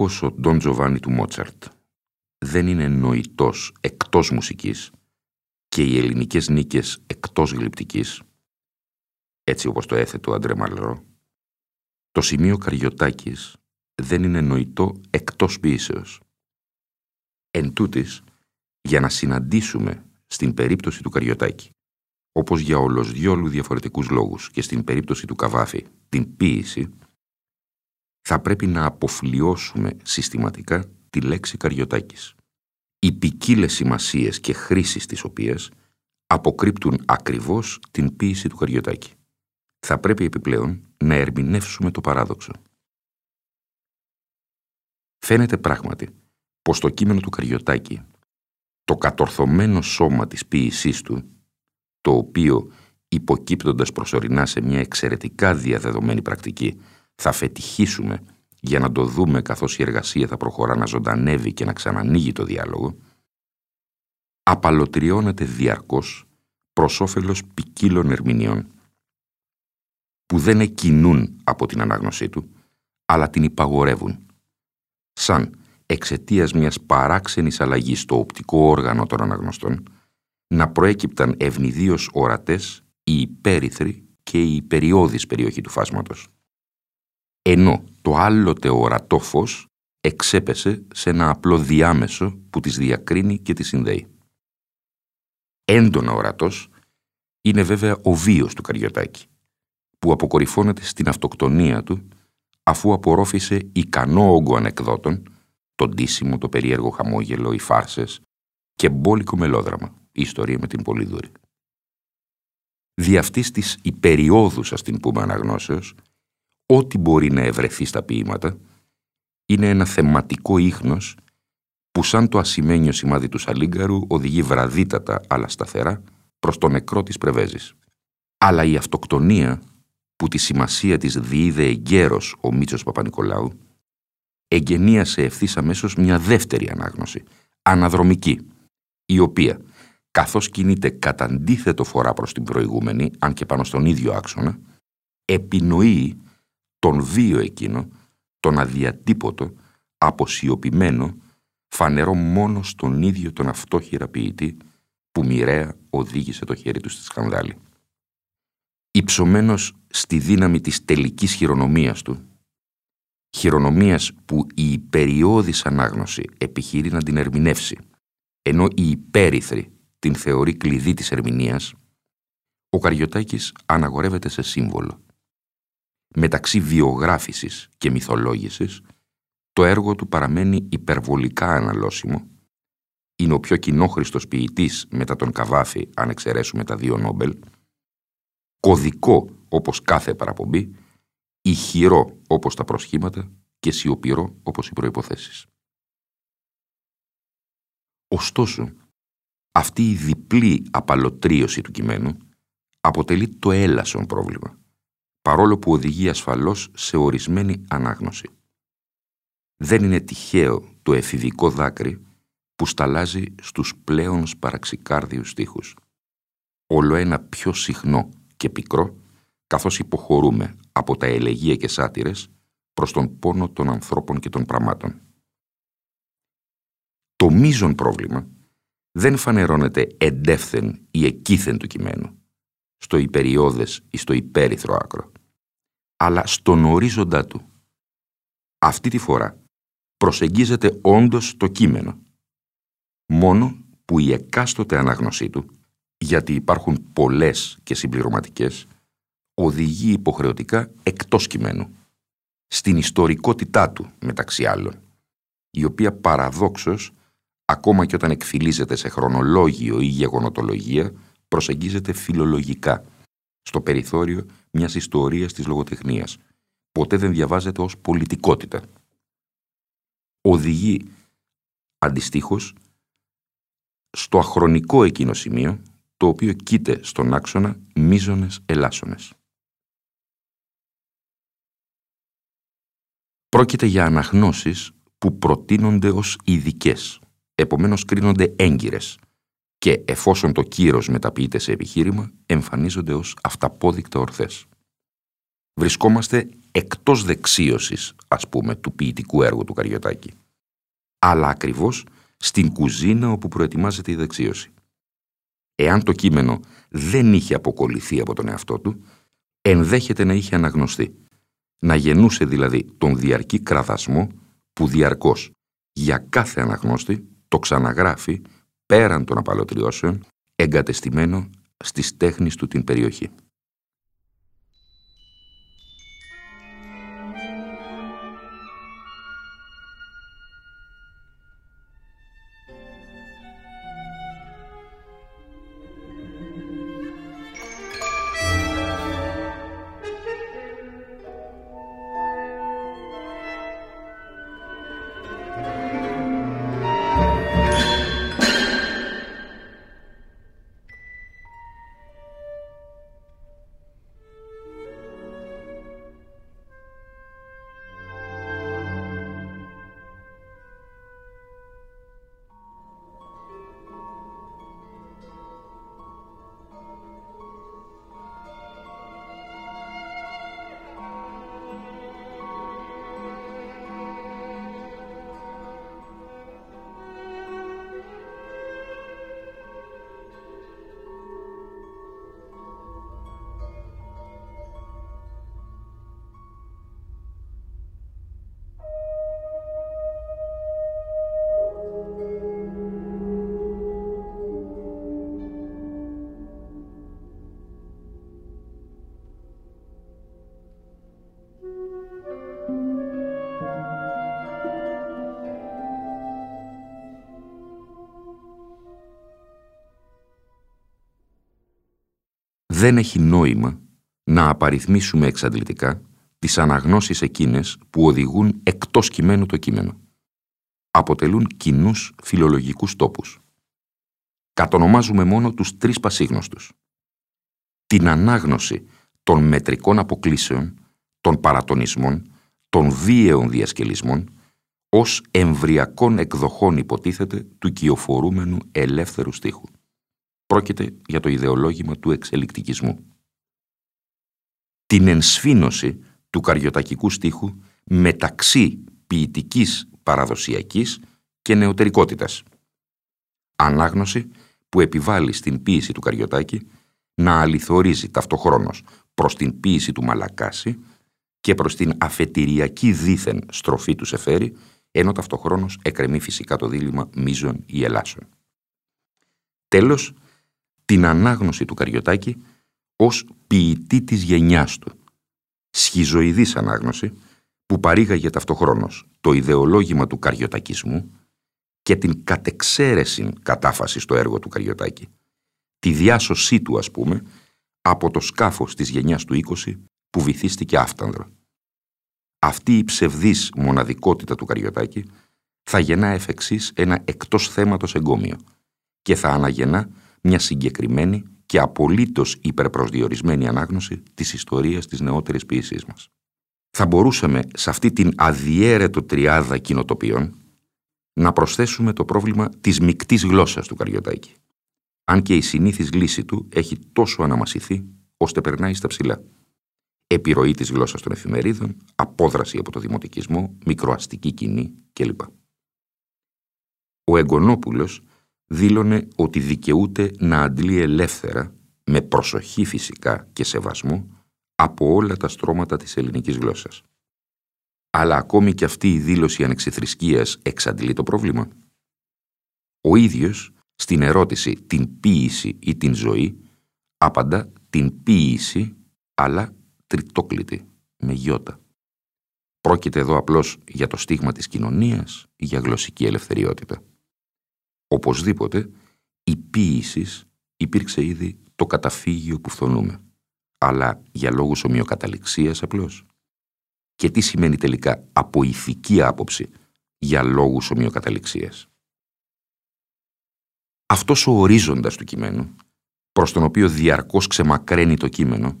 Όπως ο Ντόν Τζοβάνι του Μότσαρτ δεν είναι νοητός εκτός μουσικής και οι ελληνικές νίκες εκτός γλυπτικής, έτσι όπως το έθετο ο Αντρέ Μαλρό, το σημείο Καριωτάκης δεν είναι νοητό εκτός ποιήσεως. Εν τούτης, για να συναντήσουμε στην περίπτωση του Καριωτάκη, όπως για όλος διόλου διαφορετικούς λόγους και στην περίπτωση του Καβάφη, την ποίηση, θα πρέπει να αποφλιώσουμε συστηματικά τη λέξη Καριωτάκης. Οι ποικίλες σημασίες και χρήσεις τις οποίες αποκρύπτουν ακριβώς την ποίηση του Καριωτάκη. Θα πρέπει επιπλέον να ερμηνεύσουμε το παράδοξο. Φαίνεται πράγματι πως το κείμενο του Καριωτάκη, το κατορθωμένο σώμα της ποίησής του, το οποίο υποκύπτοντας προσωρινά σε μια εξαιρετικά διαδεδομένη πρακτική θα φετυχίσουμε για να το δούμε καθώς η εργασία θα προχωρά να ζωντανεύει και να ξανανοίγει το διάλογο, απαλωτριώνεται διαρκώς προς όφελος ποικίλων ερμηνεών που δεν εκκινούν από την ανάγνωσή του, αλλά την υπαγορεύουν, σαν εξαιτίας μιας παράξενης αλλαγής στο οπτικό όργανο των αναγνωστών, να προέκυπταν ευνηδίως ορατές οι υπέρυθροι και η υπεριώδης περιοχή του φάσματος ενώ το άλλοτε ορατό φως εξέπεσε σε ένα απλό διάμεσο που τις διακρίνει και τις συνδέει. Έντονα ορατός είναι βέβαια ο βίος του Καριωτάκη, που αποκορυφώνεται στην αυτοκτονία του αφού απορρόφησε ικανό όγκο ανεκδότων, το ντύσιμο, το περίεργο χαμόγελο, οι φάρσες και μπόλικο μελόδραμα, η ιστορία με την Πολύδωρη. Δι' αυτής της υπεριόδους, ας την πούμε αναγνώσεως, ό,τι μπορεί να ευρεθεί στα ποίηματα, είναι ένα θεματικό ίχνος που σαν το ασημένιο σημάδι του Σαλίγκαρου οδηγεί βραδύτατα αλλά σταθερά προς το νεκρό της Πρεβέζης. Αλλά η αυτοκτονία που τη σημασία της διείδε εγκαίρος ο Μίτσος Παπα-Νικολάου, εγγενίασε ευθύς αμέσως μια δεύτερη ανάγνωση, αναδρομική, η οποία, καθώς κινείται κατά αντίθετο φορά προς την προηγούμενη, αν και πάνω στον ίδιο άξονα, επινοεί τον βίο εκείνο, τον αδιατύπωτο, αποσιωπημένο, φανερό μόνο στον ίδιο τον αυτόχειρα ποιητή που μοιραία οδήγησε το χέρι του στη σκανδάλη. Υψωμένος στη δύναμη της τελικής χειρονομίας του, χειρονομίας που η υπεριώδης ανάγνωση επιχειρεί να την ερμηνεύσει, ενώ η υπέρυθρη την θεωρεί κλειδί της ερμηνείας, ο Καριωτάκης αναγορεύεται σε σύμβολο μεταξύ βιογράφησης και μυθολόγησης, το έργο του παραμένει υπερβολικά αναλώσιμο. Είναι ο πιο κοινόχρηστος ποιητής μετά τον Καβάφη, αν εξαιρέσουμε τα δύο Νόμπελ, κωδικό όπως κάθε παραπομπή, ηχηρό όπως τα προσχήματα και σιωπηρό όπως οι προϋποθέσεις. Ωστόσο, αυτή η διπλή απαλωτρίωση του κειμένου αποτελεί το έλασον πρόβλημα παρόλο που οδηγεί ασφαλώς σε ορισμένη ανάγνωση. Δεν είναι τυχαίο το εφηβικό δάκρυ που σταλάζει στους πλέον σπαραξικάρδιους στίχους. Όλο ένα πιο συχνό και πικρό, καθώς υποχωρούμε από τα ελεγεία και σάτυρες προς τον πόνο των ανθρώπων και των πραγμάτων. Το μείζον πρόβλημα δεν φανερώνεται εντεύθεν ή εκείθεν του κειμένου, στο υπεριώδες ή στο υπέρυθρο άκρο, αλλά στον ορίζοντά του. Αυτή τη φορά προσεγγίζεται όντως το κείμενο, μόνο που η εκάστοτε ανάγνωσή του, γιατί υπάρχουν πολλές και συμπληρωματικές, οδηγεί υποχρεωτικά εκτός κειμένου, στην ιστορικότητά του μεταξύ άλλων, η οποία παραδόξως, ακόμα και όταν εκφυλίζεται σε χρονολόγιο ή γεγονοτολογία, προσεγγίζεται φιλολογικά, στο περιθώριο μιας ιστορίας της λογοτεχνίας. Ποτέ δεν διαβάζεται ως πολιτικότητα. Οδηγεί, αντιστοίχως, στο αχρονικό εκείνο σημείο, το οποίο κοίται στον άξονα μίζονες ελάσσονες. Πρόκειται για αναγνώσεις που προτείνονται ως ειδικές, επομένως κρίνονται έγκυρες και εφόσον το κύρος μεταποιείται σε επιχείρημα, εμφανίζονται ως αυταπόδεικτα ορθές. Βρισκόμαστε εκτός δεξίωσης, ας πούμε, του ποιητικού έργου του Καριωτάκη, αλλά ακριβώς στην κουζίνα όπου προετοιμάζεται η δεξίωση. Εάν το κείμενο δεν είχε αποκολληθεί από τον εαυτό του, ενδέχεται να είχε αναγνωστεί να γεννούσε δηλαδή τον διαρκή κραδασμό που διαρκώς για κάθε αναγνώστη το ξαναγράφει πέραν των απαλωτριώσεων εγκατεστημένο στις τέχνης του την περιοχή. Δεν έχει νόημα να απαριθμίσουμε εξαντλητικά τις αναγνώσεις εκείνες που οδηγούν εκτός κειμένου το κείμενο. Αποτελούν κοινούς φιλολογικούς τόπους. Κατονομάζουμε μόνο τους τρεις πασίγνωστους. Την ανάγνωση των μετρικών αποκλήσεων, των παρατονισμών, των βίαιων διασκελισμών, ως εμβριακών εκδοχών υποτίθεται του κυοφορούμενου ελεύθερου στίχου. Πρόκειται για το ιδεολόγημα του εξελικτικισμού. Την ενσφήνωση του καριωτακικού στίχου μεταξύ ποιητικής παραδοσιακής και νεωτερικότητας. Ανάγνωση που επιβάλλει στην ποίηση του Καριωτάκη να αληθορίζει ταυτοχρόνως προς την ποίηση του Μαλακάση και προς την αφετηριακή δίθεν στροφή του Σεφέρη, ενώ ταυτοχρόνως εκρεμεί φυσικά το δίλημα μίζων ή ελάσσων. Τέλος, την ανάγνωση του Καριωτάκη ως ποιητή της γενιάς του. Σχιζοειδής ανάγνωση που παρήγαγε ταυτοχρόνως το ιδεολόγημα του καριωτακισμού και την κατεξαίρεση κατάφασης στο έργο του Καριωτάκη. Τη διάσωσή του, ας πούμε, από το σκάφος της γενιάς του 20 που βυθίστηκε άφτανδρο. Αυτή η ψευδής μοναδικότητα του Καριωτάκη θα γεννά εφ' εξής ένα εκτός θέματος εγκόμιο και θα αναγεννά μια συγκεκριμένη και απολύτως υπερπροσδιορισμένη ανάγνωση της ιστορίας της νεότερης ποιησής μας. Θα μπορούσαμε σε αυτή την αδιέρετο τριάδα κοινοτοπιών να προσθέσουμε το πρόβλημα της μικτής γλώσσας του Καριωτάκη. Αν και η συνήθις λύση του έχει τόσο αναμασιθεί, ώστε περνάει στα ψηλά. Επιρροή της γλώσσας των εφημερίδων, απόδραση από το δημοτικισμό, μικροαστική κοινή κλπ. Ο Εγκονόπουλος δήλωνε ότι δικαιούται να αντλεί ελεύθερα, με προσοχή φυσικά και σεβασμό, από όλα τα στρώματα της ελληνικής γλώσσας. Αλλά ακόμη και αυτή η δήλωση ανεξιθρησκείας εξαντλεί το πρόβλημα. Ο ίδιος, στην ερώτηση «την ποίηση ή την ζωή», άπαντα «την ποίηση, αλλά τριτόκλητη, με γιώτα». Πρόκειται εδώ απλώς για το στίγμα της κοινωνίας ή για γλωσσική ελευθεριότητα. Οπωσδήποτε, η ποίηση υπήρξε ήδη το καταφύγιο που φθονούμε, αλλά για λόγους ομοιοκαταληξίας απλώς. Και τι σημαίνει τελικά από ηθική άποψη για λόγους ομοιοκαταληξίας; Αυτός ο ορίζοντας του κειμένου, προς τον οποίο διαρκώς ξεμακραίνει το κείμενο,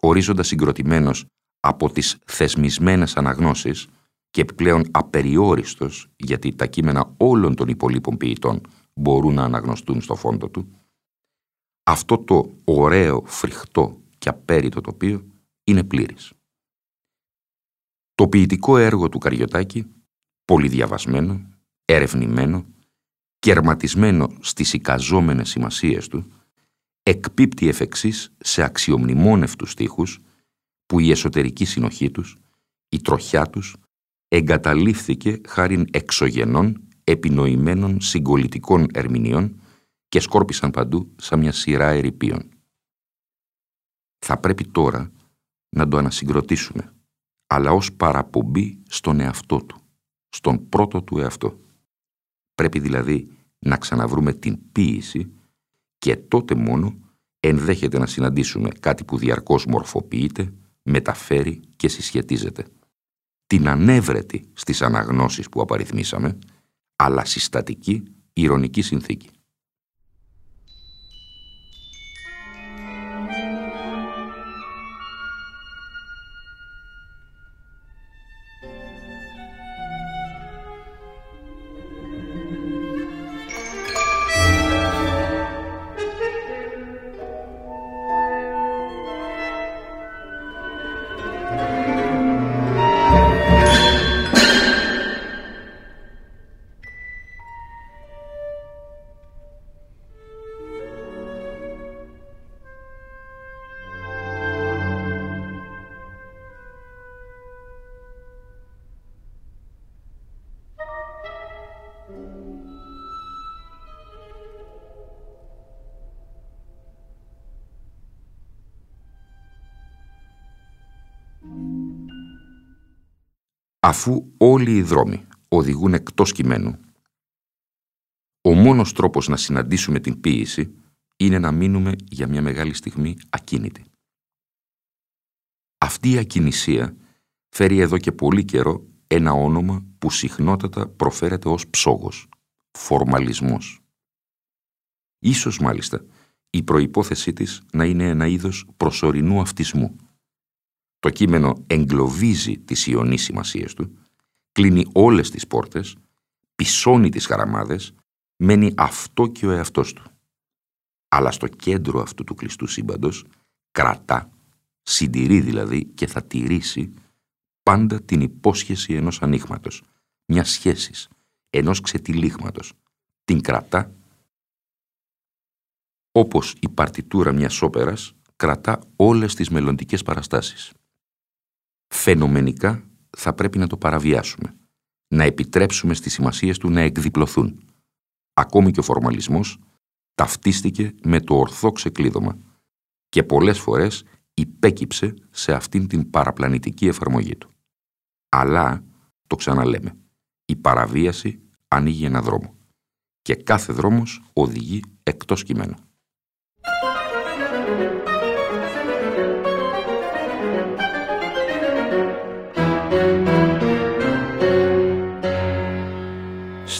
ορίζοντας συγκροτημένος από τις θεσμισμένες αναγνώσεις και επιπλέον απεριόριστος γιατί τα κείμενα όλων των υπολείπων ποιητών μπορούν να αναγνωστούν στο φόντο του, αυτό το ωραίο, φρικτό και απέριτο τοπίο είναι πλήρης. Το ποιητικό έργο του Καριωτάκη, πολυδιαβασμένο, ερευνημένο, κερματισμένο στις εικαζόμενες σημασίες του, εκπίπτει εφ' εξής σε αξιομνημόνευτους στίχους που η εσωτερική συνοχή τους, η τροχιά τους, εγκαταλείφθηκε χάριν εξωγενών επινοημένων συγκολητικών ερμηνείων και σκόρπισαν παντού σαν μια σειρά ερηπείων. Θα πρέπει τώρα να το ανασυγκροτήσουμε, αλλά ως παραπομπή στον εαυτό του, στον πρώτο του εαυτό. Πρέπει δηλαδή να ξαναβρούμε την ποίηση και τότε μόνο ενδέχεται να συναντήσουμε κάτι που διαρκώς μορφοποιείται, μεταφέρει και συσχετίζεται. Την ανέβρετη στις αναγνώσεις που απαριθμίσαμε, αλλά συστατική, ηρωνική συνθήκη. Αφού όλοι οι δρόμοι οδηγούν εκτός κειμένου. Ο μόνος τρόπος να συναντήσουμε την ποίηση είναι να μείνουμε για μια μεγάλη στιγμή ακίνητοι. Αυτή η ακινησία φέρει εδώ και πολύ καιρό ένα όνομα που συχνότατα προφέρεται ως ψόγος, φορμαλισμός. Ίσως μάλιστα η προϋπόθεσή της να είναι ένα είδος προσωρινού αυτισμού, το κείμενο εγκλωβίζει τις ιονείς σημασίες του, κλείνει όλες τις πόρτες, πισώνει τις χαραμάδες, μένει αυτό και ο εαυτός του. Αλλά στο κέντρο αυτού του κλειστού σύμπαντος κρατά, συντηρεί δηλαδή και θα τηρήσει πάντα την υπόσχεση ενός ανοίγματος, μιας σχέσης, ενός ξετυλίγματος. Την κρατά όπως η παρτιτούρα μιας όπερας κρατά όλες τις μελλοντικές παραστάσεις φαινομενικά θα πρέπει να το παραβιάσουμε, να επιτρέψουμε στις σημασίες του να εκδιπλωθούν. Ακόμη και ο φορμαλισμός ταυτίστηκε με το ορθό ξεκλείδωμα και πολλές φορές υπέκυψε σε αυτήν την παραπλανητική εφαρμογή του. Αλλά, το ξαναλέμε, η παραβίαση ανοίγει ένα δρόμο και κάθε δρόμος οδηγεί εκτός κειμένου.